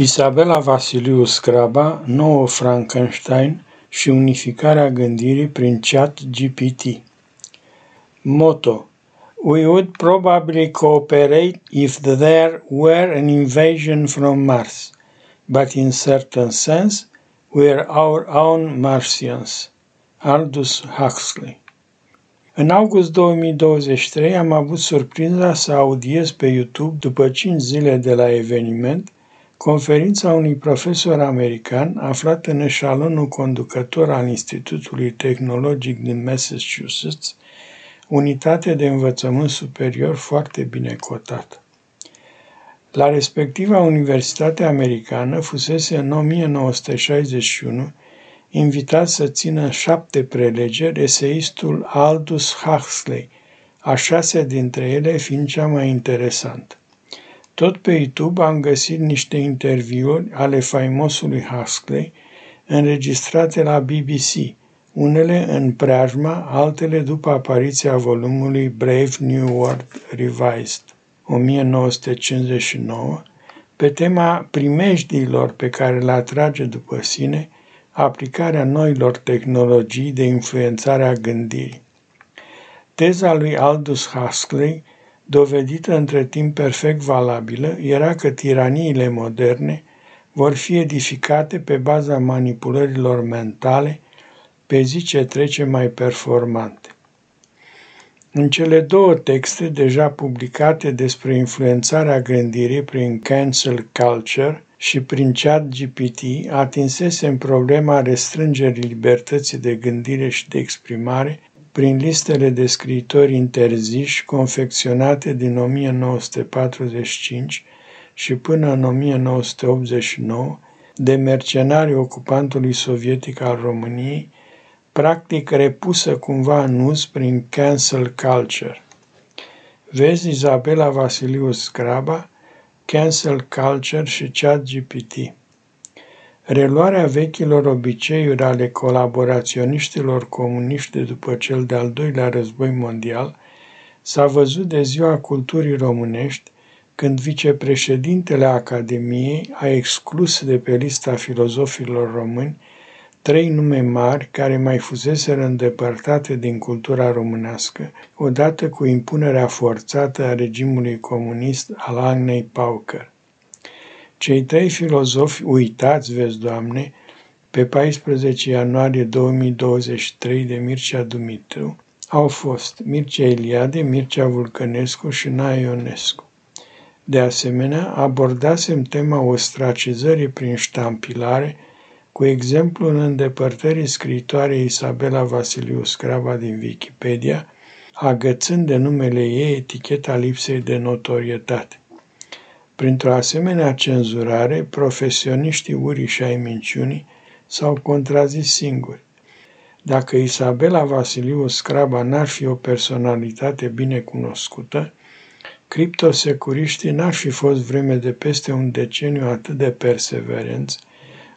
Isabela Vasiliu Scraba, Nouă Frankenstein și unificarea gândirii prin chat GPT. Motto We would probably cooperate if there were an invasion from Mars, but in certain sense we're our own Martians. Aldous Huxley În august 2023 am avut surpriza să audiez pe YouTube, după 5 zile de la eveniment, conferința unui profesor american aflat în eșalonul conducător al Institutului Tehnologic din Massachusetts, unitate de învățământ superior foarte bine cotat. La respectiva universitate americană fusese în 1961 invitat să țină șapte prelegeri eseistul Aldous Huxley, a șase dintre ele fiind cea mai interesantă. Tot pe YouTube am găsit niște interviuri ale faimosului Huxley înregistrate la BBC, unele în preajma, altele după apariția volumului Brave New World Revised 1959, pe tema primejdiilor pe care le atrage după sine aplicarea noilor tehnologii de influențare a gândirii. Teza lui Aldous Huxley dovedită între timp perfect valabilă, era că tiraniile moderne vor fi edificate pe baza manipulărilor mentale, pe zi ce trece mai performante. În cele două texte deja publicate despre influențarea gândirii prin cancel culture și prin chat GPT, atinsesem problema restrângerii libertății de gândire și de exprimare prin listele de scriitori interziși confecționate din 1945 și până în 1989 de mercenari ocupantului sovietic al României, practic repusă cumva în uz prin cancel culture. Vezi Izabela Vasiliu Scraba, Cancel Culture și Chat GPT. Reluarea vechilor obiceiuri ale colaboraționiștilor comuniști de după cel de-al doilea război mondial s-a văzut de ziua culturii românești, când vicepreședintele Academiei a exclus de pe lista filozofilor români trei nume mari care mai fuseseră îndepărtate din cultura românească, odată cu impunerea forțată a regimului comunist al Agnei Paucăr. Cei trei filozofi uitați, vezi, Doamne, pe 14 ianuarie 2023 de Mircea Dumitru, au fost Mircea Eliade, Mircea Vulcănescu și Nae Ionescu. De asemenea, abordasem tema ostracizării prin ștampilare, cu exemplu în îndepărtării scriitoarei Isabela Vasiliu Scrava din Wikipedia, agățând de numele ei eticheta lipsei de notorietate. Printr-o asemenea cenzurare, profesioniștii uriși și ai minciunii s-au contrazis singuri. Dacă Isabela Vasiliu Scraba n-ar fi o personalitate bine cunoscută, criptosecuriștii n-ar fi fost vreme de peste un deceniu atât de perseverenți,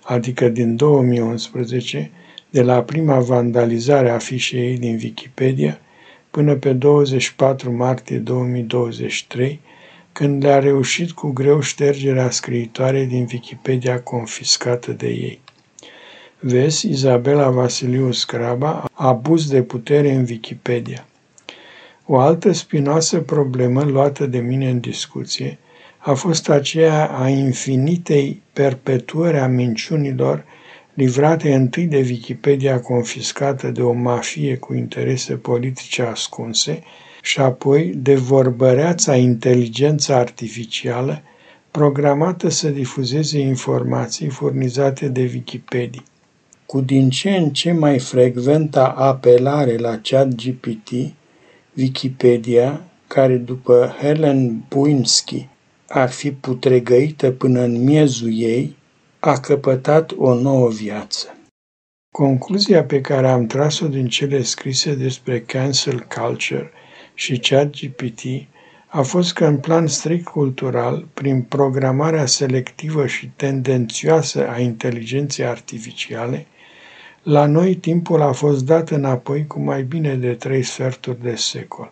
adică din 2011, de la prima vandalizare a fișei ei din Wikipedia, până pe 24 martie 2023, când le-a reușit cu greu ștergerea scriitoarei din Wikipedia confiscată de ei. Vezi Izabela Vasiliu Scraba, abuz de putere în Wikipedia. O altă spinoasă problemă luată de mine în discuție a fost aceea a infinitei perpetuări a minciunilor livrate întâi de Wikipedia confiscată de o mafie cu interese politice ascunse și apoi de vorbăreața inteligență artificială programată să difuzeze informații furnizate de Wikipedia. Cu din ce în ce mai frecventă apelare la chat GPT, Wikipedia, care după Helen Buinski ar fi putregăită până în miezul ei, a căpătat o nouă viață. Concluzia pe care am tras-o din cele scrise despre cancel culture și ChatGPT a fost că în plan strict cultural, prin programarea selectivă și tendențioasă a inteligenței artificiale, la noi timpul a fost dat înapoi cu mai bine de trei sferturi de secol.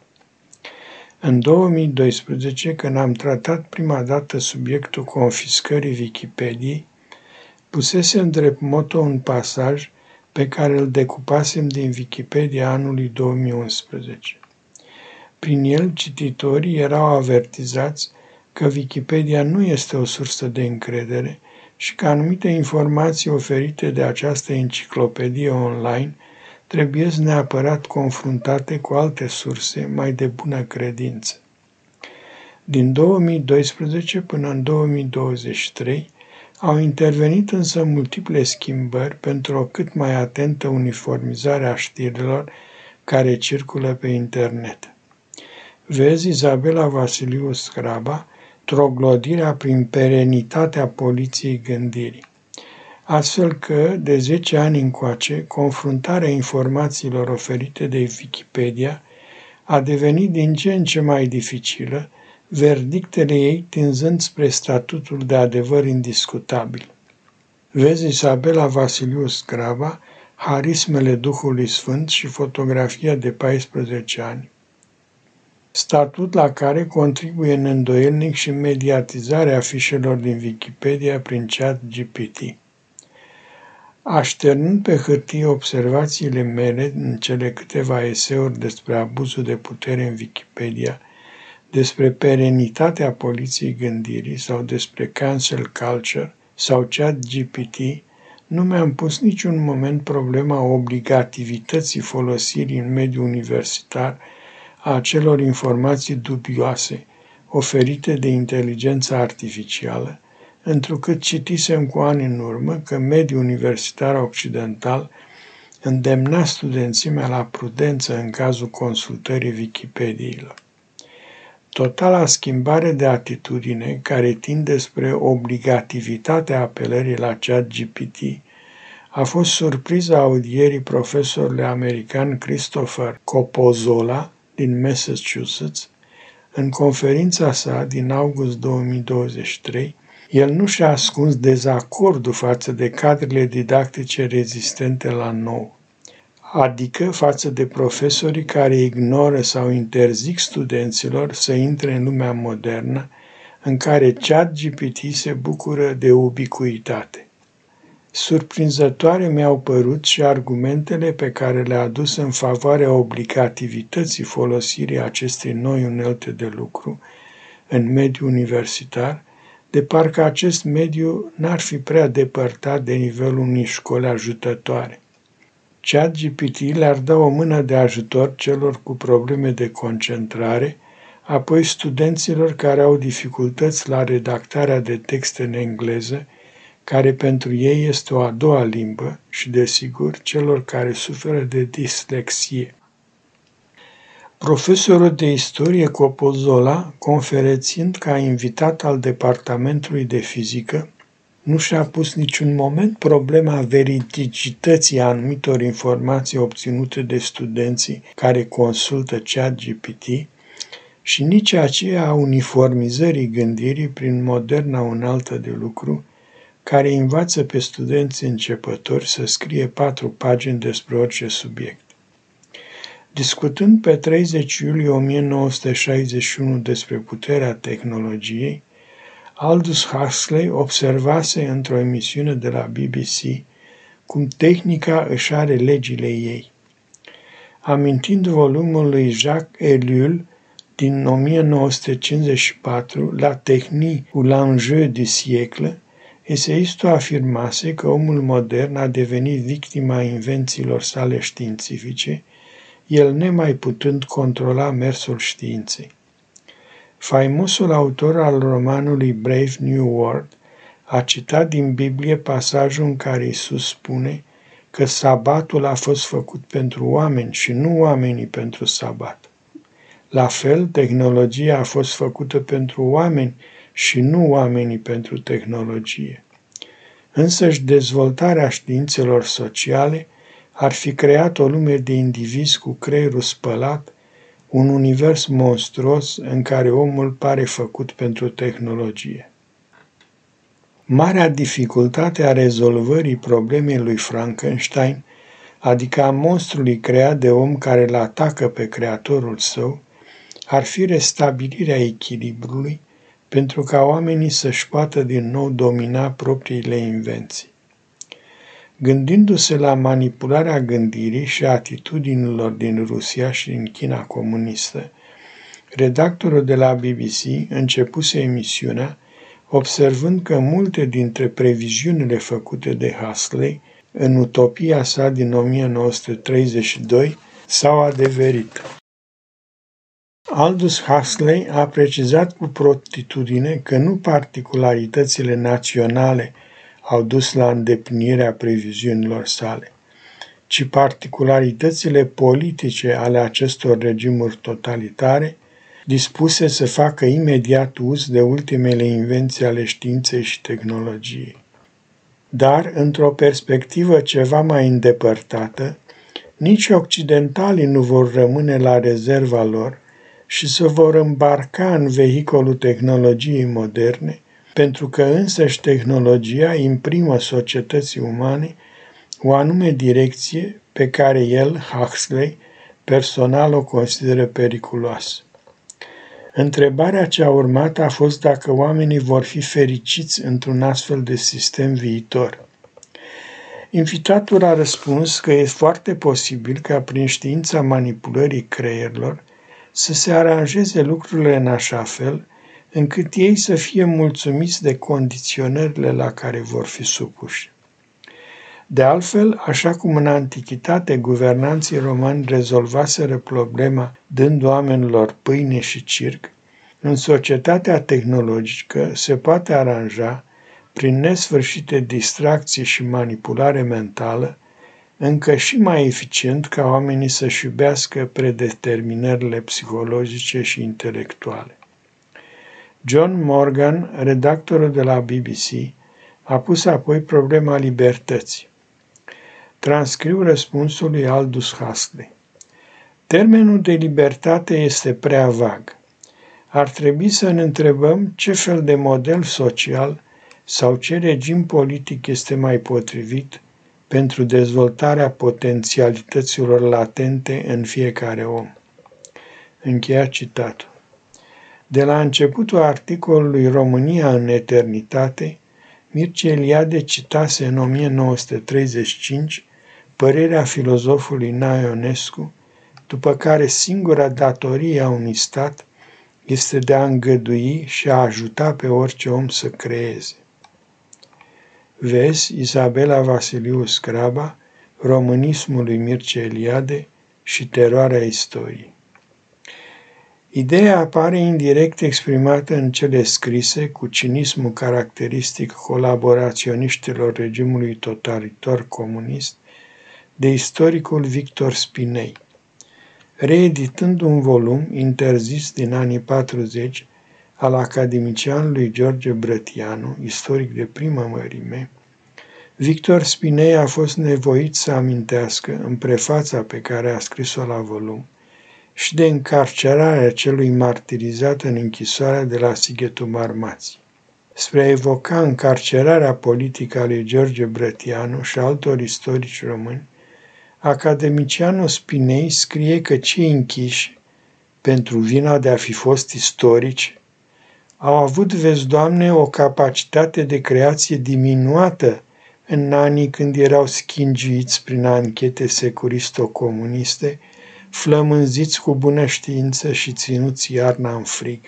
În 2012, când am tratat prima dată subiectul confiscării Wikipediei, pusesem drept moto un pasaj pe care îl decupasem din Wikipedia anului 2011. Prin el, cititorii erau avertizați că Wikipedia nu este o sursă de încredere și că anumite informații oferite de această enciclopedie online trebuie neapărat confruntate cu alte surse mai de bună credință. Din 2012 până în 2023 au intervenit însă multiple schimbări pentru o cât mai atentă uniformizare a știrilor care circulă pe internet. Vezi Izabela Vasiliu Scraba, troglodirea prin perenitatea poliției gândirii. Astfel că, de 10 ani încoace, confruntarea informațiilor oferite de Wikipedia a devenit din ce în ce mai dificilă, verdictele ei tinzând spre statutul de adevăr indiscutabil. Vezi Isabela Vasiliu Scraba, Harismele Duhului Sfânt și fotografia de 14 ani statut la care contribuie îndoielnic și mediatizarea afișelor din Wikipedia prin chat GPT. Așternând pe hârtie observațiile mele în cele câteva eseuri despre abuzul de putere în Wikipedia, despre perenitatea poliției gândirii sau despre cancel culture sau chat GPT, nu mi-am pus niciun moment problema obligativității folosirii în mediul universitar a acelor informații dubioase oferite de inteligența artificială, întrucât citisem cu ani în urmă că mediul universitar occidental îndemna studențimea la prudență în cazul consultării Wikipediilor. Totala schimbare de atitudine care tinde spre obligativitatea apelării la chat GPT a fost surpriza audierii profesorului american Christopher Coppozola din Massachusetts, în conferința sa din august 2023, el nu și-a ascuns dezacordul față de cadrele didactice rezistente la nou, adică față de profesorii care ignoră sau interzic studenților să intre în lumea modernă, în care chat GPT se bucură de ubicuitate. Surprinzătoare mi-au părut și argumentele pe care le-a adus în favoarea obligativității folosirii acestei noi unelte de lucru în mediul universitar, de parcă acest mediu n-ar fi prea depărtat de nivelul unei școli ajutătoare. Chat GPT le-ar da o mână de ajutor celor cu probleme de concentrare, apoi studenților care au dificultăți la redactarea de texte în engleză, care pentru ei este o a doua limbă și, desigur, celor care suferă de dislexie. Profesorul de istorie Copozola, conferențind ca invitat al Departamentului de Fizică, nu și-a pus niciun moment problema veridicității anumitor informații obținute de studenții care consultă chat GPT și nici aceea a uniformizării gândirii prin moderna unaltă de lucru, care învață pe studenți începători să scrie patru pagini despre orice subiect. Discutând pe 30 iulie 1961 despre puterea tehnologiei, Aldous Huxley observase într-o emisiune de la BBC cum tehnica își are legile ei. Amintind volumul lui Jacques Ellul din 1954, La technique ou l'enjeu du siècle, Eseistul afirmase că omul modern a devenit victima invențiilor sale științifice, el nemai putând controla mersul științei. Faimosul autor al romanului Brave New World a citat din Biblie pasajul în care Isus spune că sabatul a fost făcut pentru oameni și nu oamenii pentru sabat. La fel, tehnologia a fost făcută pentru oameni și nu oamenii pentru tehnologie. Însăși dezvoltarea științelor sociale ar fi creat o lume de indivizi cu creierul spălat, un univers monstruos în care omul pare făcut pentru tehnologie. Marea dificultate a rezolvării problemei lui Frankenstein, adică a monstrului creat de om care îl atacă pe creatorul său, ar fi restabilirea echilibrului pentru ca oamenii să-și poată din nou domina propriile invenții. Gândindu-se la manipularea gândirii și atitudinilor din Rusia și din China comunistă, redactorul de la BBC începuse emisiunea observând că multe dintre previziunile făcute de Huxley în utopia sa din 1932 s-au adeverit. Aldous Huxley a precizat cu protitudine că nu particularitățile naționale au dus la îndeplinirea previziunilor sale, ci particularitățile politice ale acestor regimuri totalitare, dispuse să facă imediat uz de ultimele invenții ale științei și tehnologiei. Dar, într-o perspectivă ceva mai îndepărtată, nici occidentalii nu vor rămâne la rezerva lor și se vor îmbarca în vehicolul tehnologiei moderne, pentru că însăși tehnologia imprimă societății umane o anume direcție pe care el, Huxley, personal o consideră periculoasă. Întrebarea ce a urmat a fost dacă oamenii vor fi fericiți într-un astfel de sistem viitor. Invitatul a răspuns că e foarte posibil ca prin știința manipulării creierilor să se aranjeze lucrurile în așa fel încât ei să fie mulțumiți de condiționările la care vor fi supuși. De altfel, așa cum în antichitate guvernanții romani rezolvaseră problema dând oamenilor pâine și circ, în societatea tehnologică se poate aranja, prin nesfârșite distracții și manipulare mentală, încă și mai eficient ca oamenii să-și iubească predeterminările psihologice și intelectuale. John Morgan, redactorul de la BBC, a pus apoi problema libertății. Transcriu răspunsul lui Aldous Huxley. Termenul de libertate este prea vag. Ar trebui să ne întrebăm ce fel de model social sau ce regim politic este mai potrivit pentru dezvoltarea potențialităților latente în fiecare om. Încheia citatul. De la începutul articolului România în eternitate, Mircea Eliade citase în 1935 părerea filozofului Naionescu, după care singura datorie a unui stat este de a îngădui și a ajuta pe orice om să creeze. Vezi Isabela Vasiliu Scraba, Românismul lui Mircea Eliade și Teroarea istoriei. Ideea apare indirect exprimată în cele scrise cu cinismul caracteristic colaboraționiștilor regimului totalitar comunist de istoricul Victor Spinei. Reeditând un volum interzis din anii 40 al academicianului George Brătianu, istoric de primă mărime, Victor Spinei a fost nevoit să amintească, în prefața pe care a scris-o la volum, și de încarcerarea celui martirizat în închisoarea de la Sighetul Marmați. Spre a evoca încarcerarea politică a lui George Brătianu și altor istorici români, academicianul Spinei scrie că cei închiși, pentru vina de a fi fost istorici, au avut, vezi, Doamne, o capacitate de creație diminuată în anii când erau schingiuiți prin anchete securisto-comuniste, flămânziți cu bună știință și ținuți iarna în frig.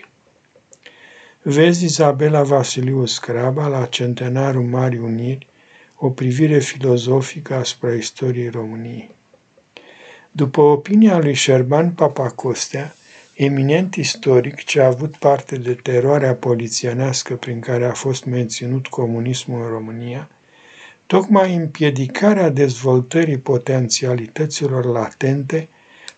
Vezi Izabela Vasiliu Scraba la centenarul Marii Uniri, o privire filozofică asupra istoriei României. După opinia lui Șerban Papacostea, eminent istoric ce a avut parte de teroarea polițienească prin care a fost menținut comunismul în România, tocmai împiedicarea dezvoltării potențialităților latente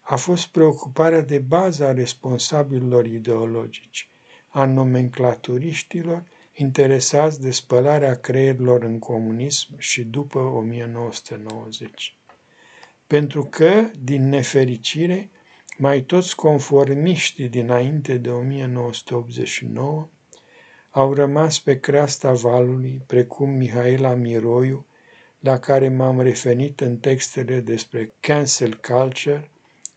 a fost preocuparea de bază a responsabililor ideologici, a nomenclaturiștilor interesați de spălarea creierilor în comunism și după 1990. Pentru că, din nefericire, mai toți conformiștii dinainte de 1989 au rămas pe creasta valului, precum Mihaela Miroiu, la care m-am referit în textele despre cancel culture,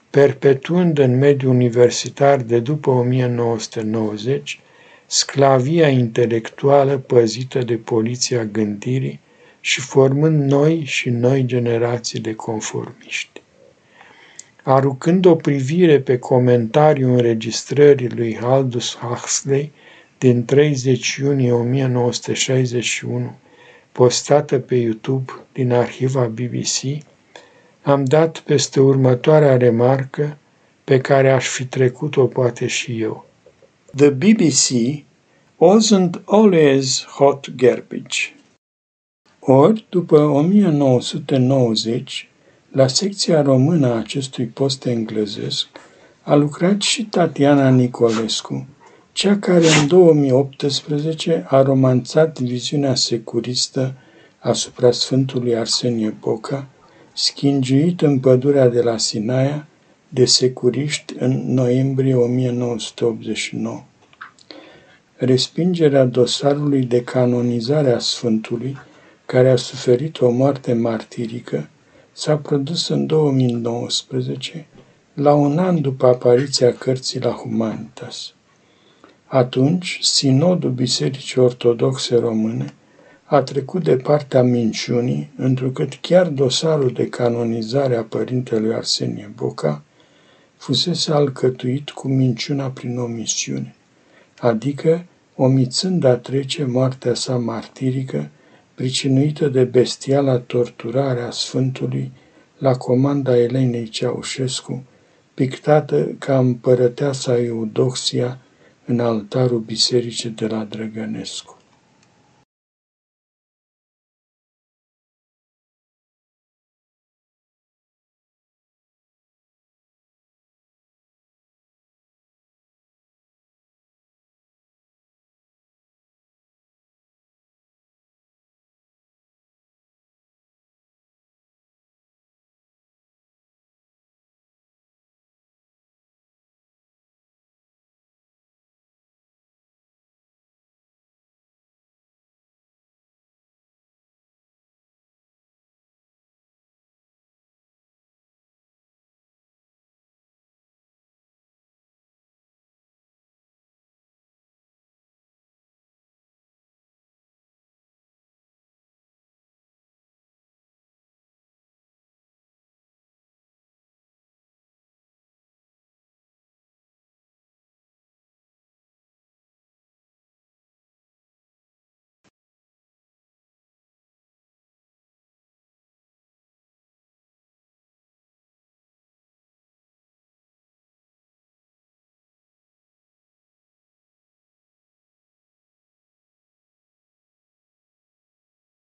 perpetuând în mediul universitar de după 1990 sclavia intelectuală păzită de poliția gândirii și formând noi și noi generații de conformiști. Arucând o privire pe comentariul înregistrării lui Aldous Huxley din 30 iunie 1961, postată pe YouTube din arhiva BBC, am dat peste următoarea remarcă pe care aș fi trecut-o poate și eu. The BBC wasn't always hot garbage. Ori, după 1990, la secția română a acestui post englezesc a lucrat și Tatiana Nicolescu, cea care în 2018 a romanțat viziunea securistă asupra Sfântului Arsenie Boca, schingiuit în pădurea de la Sinaia de securiști în noiembrie 1989. Respingerea dosarului de canonizare a Sfântului, care a suferit o moarte martirică, s-a produs în 2019, la un an după apariția cărții la Humanitas. Atunci, Sinodul Bisericii Ortodoxe Române a trecut de partea minciunii, întrucât chiar dosarul de canonizare a părintelui Arsenie Boca fusese alcătuit cu minciuna prin omisiune, adică omițând a trece moartea sa martirică, pricinuită de bestiala torturare a Sfântului la comanda Elenei Ceaușescu, pictată ca împărăteasa Eudoxia în altarul bisericii de la Drăgănescu.